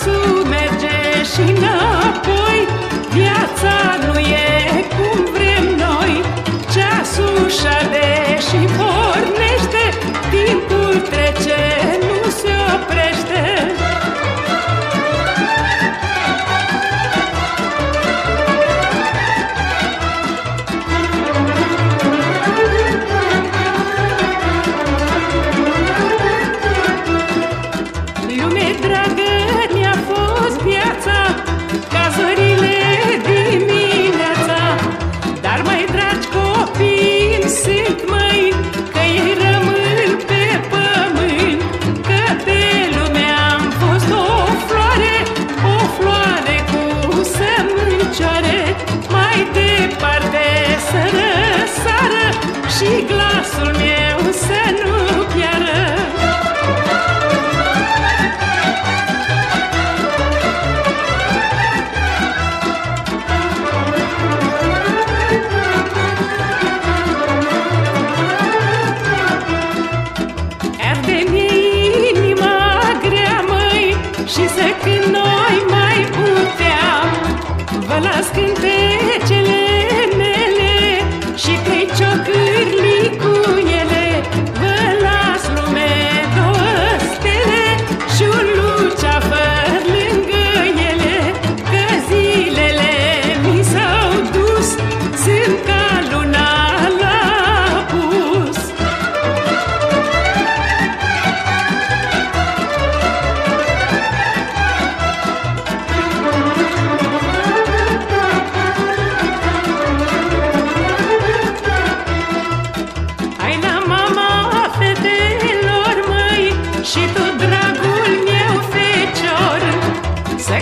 Iisuse merge și ne nasul meu să nu piară. Și să când noi mai puteam. Vă las cântând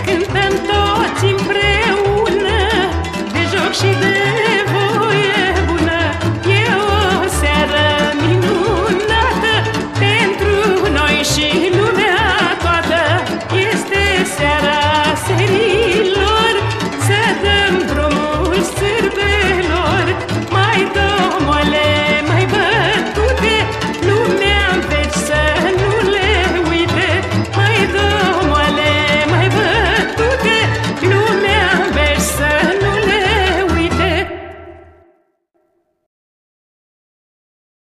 que intento